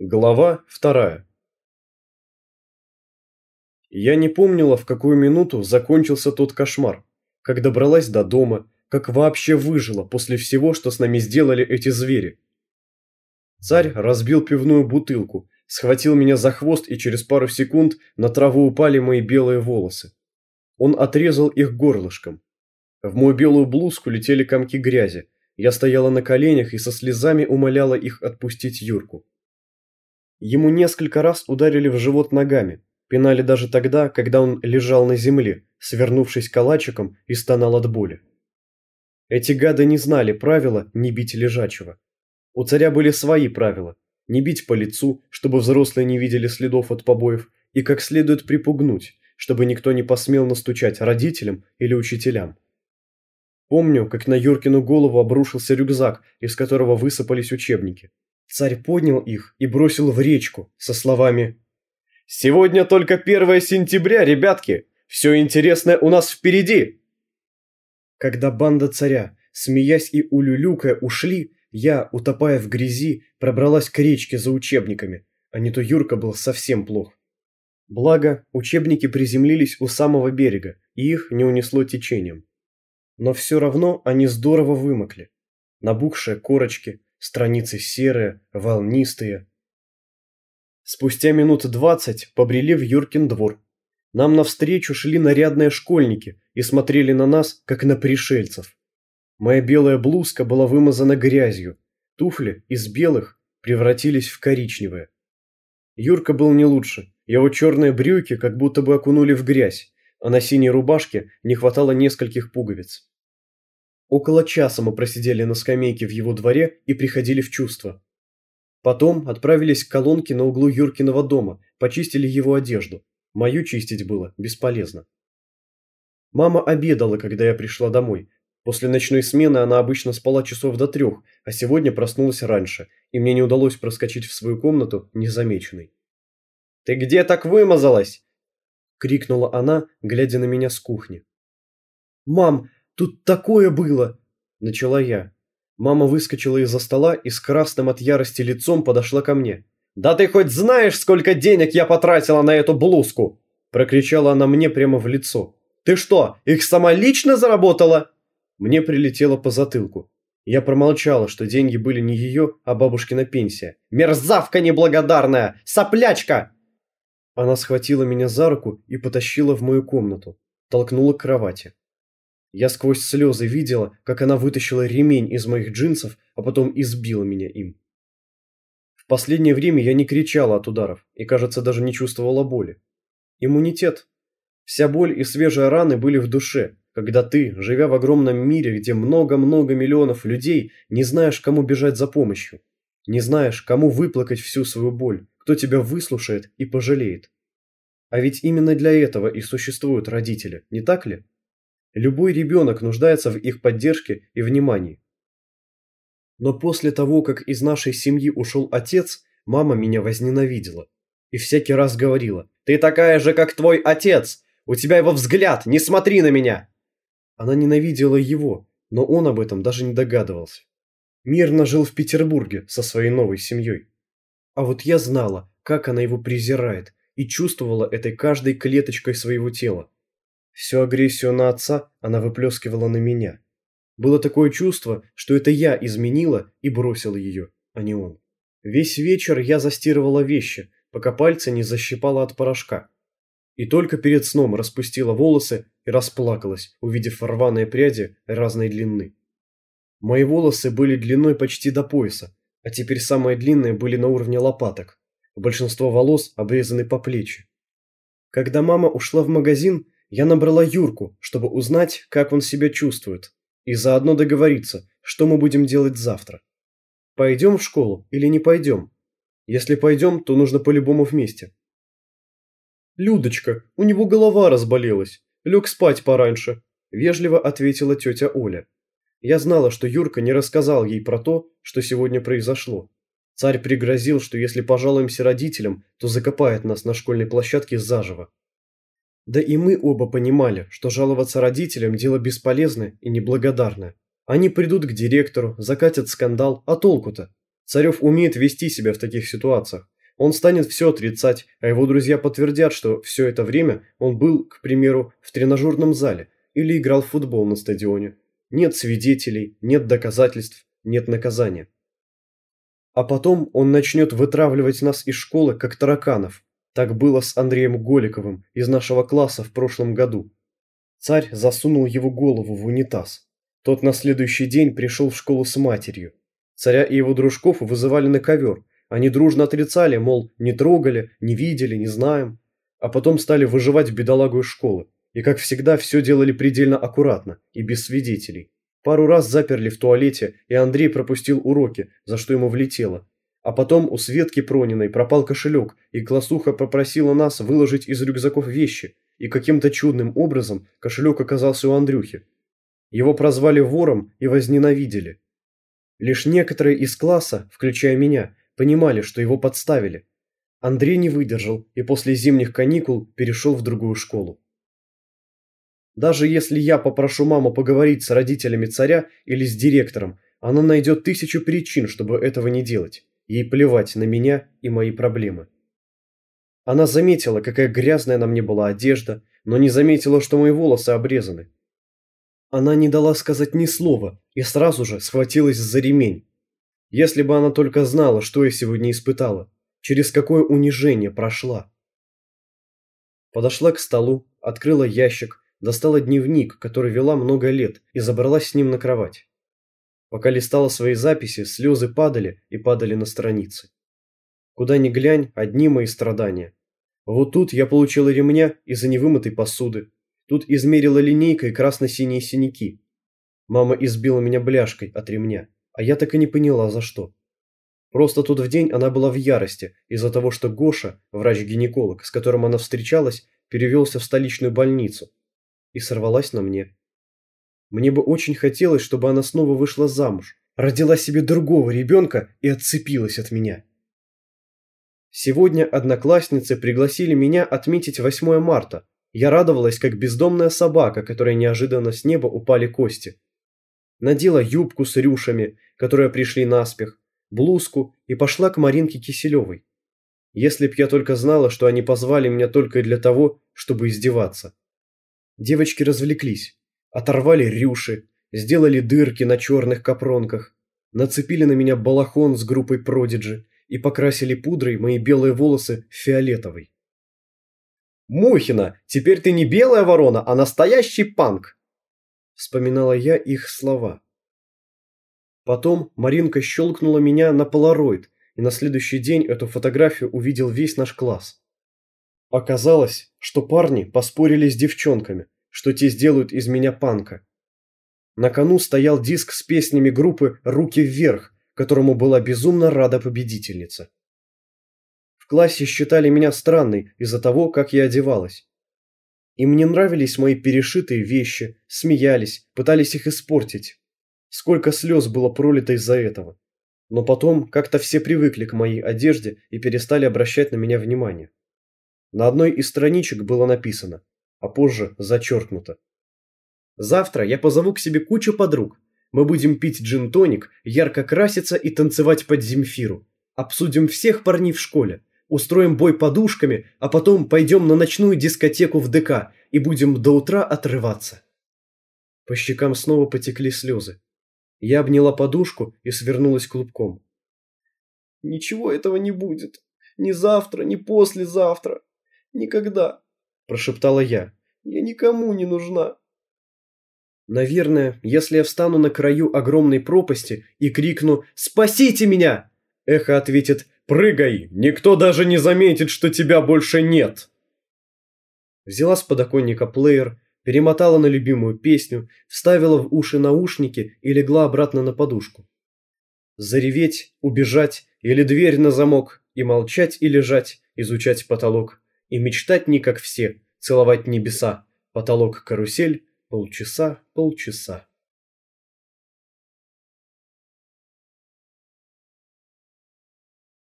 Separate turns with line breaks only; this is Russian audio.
Глава вторая Я не помнила, в какую минуту закончился тот кошмар, как добралась до дома, как вообще выжила после всего, что с нами сделали эти звери. Царь разбил пивную бутылку, схватил меня за хвост, и через пару секунд на траву упали мои белые волосы. Он отрезал их горлышком. В мою белую блузку летели комки грязи. Я стояла на коленях и со слезами умоляла их отпустить Юрку. Ему несколько раз ударили в живот ногами, пинали даже тогда, когда он лежал на земле, свернувшись калачиком и стонал от боли. Эти гады не знали правила не бить лежачего. У царя были свои правила. Не бить по лицу, чтобы взрослые не видели следов от побоев, и как следует припугнуть, чтобы никто не посмел настучать родителям или учителям. Помню, как на Юркину голову обрушился рюкзак, из которого высыпались учебники. Царь поднял их и бросил в речку со словами «Сегодня только 1 сентября, ребятки! Все интересное у нас впереди!» Когда банда царя, смеясь и улюлюкая, ушли, я, утопая в грязи, пробралась к речке за учебниками, а не то Юрка был совсем плох. Благо, учебники приземлились у самого берега, и их не унесло течением. Но все равно они здорово вымокли. Набухшие корочки, страницы серые, волнистые. Спустя минут двадцать побрели в Юркин двор. Нам навстречу шли нарядные школьники и смотрели на нас, как на пришельцев. Моя белая блузка была вымазана грязью, туфли из белых превратились в коричневые. Юрка был не лучше, его черные брюки как будто бы окунули в грязь, а на синей рубашке не хватало нескольких пуговиц. Около часа мы просидели на скамейке в его дворе и приходили в чувство. Потом отправились к колонке на углу Юркиного дома, почистили его одежду. Мою чистить было бесполезно. Мама обедала, когда я пришла домой. После ночной смены она обычно спала часов до трех, а сегодня проснулась раньше, и мне не удалось проскочить в свою комнату незамеченной. «Ты где так вымазалась?» – крикнула она, глядя на меня с кухни. «Мам, тут такое было!» – начала я. Мама выскочила из-за стола и с красным от ярости лицом подошла ко мне. «Да ты хоть знаешь, сколько денег я потратила на эту блузку?» – прокричала она мне прямо в лицо. «Ты что, их сама лично заработала?» Мне прилетело по затылку. Я промолчала, что деньги были не ее, а бабушкина пенсия. «Мерзавка неблагодарная! Соплячка!» Она схватила меня за руку и потащила в мою комнату, толкнула к кровати. Я сквозь слезы видела, как она вытащила ремень из моих джинсов, а потом избила меня им. В последнее время я не кричала от ударов и, кажется, даже не чувствовала боли. Иммунитет. Вся боль и свежие раны были в душе, когда ты, живя в огромном мире, где много-много миллионов людей, не знаешь, кому бежать за помощью, не знаешь, кому выплакать всю свою боль, кто тебя выслушает и пожалеет. А ведь именно для этого и существуют родители, не так ли? Любой ребенок нуждается в их поддержке и внимании. Но после того, как из нашей семьи ушел отец, мама меня возненавидела. И всякий раз говорила, «Ты такая же, как твой отец! У тебя его взгляд, не смотри на меня!» Она ненавидела его, но он об этом даже не догадывался. Мирно жил в Петербурге со своей новой семьей. А вот я знала, как она его презирает, и чувствовала этой каждой клеточкой своего тела. Всю агрессию на отца она выплескивала на меня. Было такое чувство, что это я изменила и бросила ее, а не он. Весь вечер я застирывала вещи, пока пальцы не защипала от порошка. И только перед сном распустила волосы и расплакалась, увидев рваные пряди разной длины. Мои волосы были длиной почти до пояса, а теперь самые длинные были на уровне лопаток. Большинство волос обрезаны по плечи. Когда мама ушла в магазин, я набрала Юрку, чтобы узнать, как он себя чувствует, и заодно договориться, что мы будем делать завтра. Пойдем в школу или не пойдем? Если пойдем, то нужно по-любому вместе. «Людочка, у него голова разболелась. Лег спать пораньше», – вежливо ответила тетя Оля. Я знала, что Юрка не рассказал ей про то, что сегодня произошло. Царь пригрозил, что если пожалуемся родителям, то закопает нас на школьной площадке заживо. Да и мы оба понимали, что жаловаться родителям – дело бесполезное и неблагодарное. Они придут к директору, закатят скандал, а толку-то? Царев умеет вести себя в таких ситуациях. Он станет все отрицать, а его друзья подтвердят, что все это время он был, к примеру, в тренажерном зале или играл в футбол на стадионе. Нет свидетелей, нет доказательств, нет наказания. А потом он начнет вытравливать нас из школы, как тараканов. Так было с Андреем Голиковым из нашего класса в прошлом году. Царь засунул его голову в унитаз. Тот на следующий день пришел в школу с матерью. Царя и его дружков вызывали на ковер. Они дружно отрицали, мол, не трогали, не видели, не знаем. А потом стали выживать бедолагу из школы. И, как всегда, все делали предельно аккуратно и без свидетелей. Пару раз заперли в туалете, и Андрей пропустил уроки, за что ему влетело. А потом у Светки Прониной пропал кошелек, и классуха попросила нас выложить из рюкзаков вещи, и каким-то чудным образом кошелек оказался у Андрюхи. Его прозвали вором и возненавидели. Лишь некоторые из класса, включая меня, понимали, что его подставили. Андрей не выдержал и после зимних каникул перешел в другую школу. Даже если я попрошу маму поговорить с родителями царя или с директором, она найдет тысячу причин, чтобы этого не делать. Ей плевать на меня и мои проблемы. Она заметила, какая грязная на мне была одежда, но не заметила, что мои волосы обрезаны. Она не дала сказать ни слова и сразу же схватилась за ремень. Если бы она только знала, что я сегодня испытала, через какое унижение прошла. Подошла к столу, открыла ящик, достала дневник, который вела много лет, и забралась с ним на кровать. Пока листала свои записи, слезы падали и падали на страницы. Куда ни глянь, одни мои страдания. Вот тут я получила ремня из-за невымытой посуды. Тут измерила линейкой красно-синие синяки. Мама избила меня бляшкой от ремня, а я так и не поняла, за что. Просто тут в день она была в ярости из-за того, что Гоша, врач-гинеколог, с которым она встречалась, перевелся в столичную больницу, и сорвалась на мне. Мне бы очень хотелось, чтобы она снова вышла замуж, родила себе другого ребенка и отцепилась от меня. Сегодня одноклассницы пригласили меня отметить 8 марта. Я радовалась, как бездомная собака, которой неожиданно с неба упали кости. Надела юбку с рюшами, которые пришли наспех, блузку и пошла к Маринке Киселевой. Если б я только знала, что они позвали меня только для того, чтобы издеваться. Девочки развлеклись, оторвали рюши, сделали дырки на черных капронках, нацепили на меня балахон с группой Продиджи и покрасили пудрой мои белые волосы фиолетовой. «Мухина, теперь ты не белая ворона, а настоящий панк!» Вспоминала я их слова. Потом Маринка щелкнула меня на полароид, и на следующий день эту фотографию увидел весь наш класс. Оказалось, что парни поспорили с девчонками, что те сделают из меня панка. На кону стоял диск с песнями группы «Руки вверх», которому была безумно рада победительница. В классе считали меня странной из-за того, как я одевалась. Им не нравились мои перешитые вещи, смеялись, пытались их испортить. Сколько слез было пролито из-за этого. Но потом как-то все привыкли к моей одежде и перестали обращать на меня внимание. На одной из страничек было написано, а позже зачеркнуто. Завтра я позову к себе кучу подруг. Мы будем пить джин-тоник, ярко краситься и танцевать под Земфиру. Обсудим всех парней в школе. Устроим бой подушками, а потом пойдем на ночную дискотеку в ДК и будем до утра отрываться. По щекам снова потекли слезы. Я обняла подушку и свернулась клубком. «Ничего этого не будет. Ни завтра, ни послезавтра. Никогда, прошептала я. Я никому не нужна. Наверное, если я встану на краю огромной пропасти и крикну «Спасите меня!», эхо ответит «Прыгай! Никто даже не заметит, что тебя больше нет!» Взяла с подоконника плеер, перемотала на любимую песню, вставила в уши наушники и легла обратно на подушку. Зареветь, убежать или дверь на замок, и молчать и лежать, изучать потолок и мечтать не как все, целовать небеса, потолок карусель, полчаса, полчаса.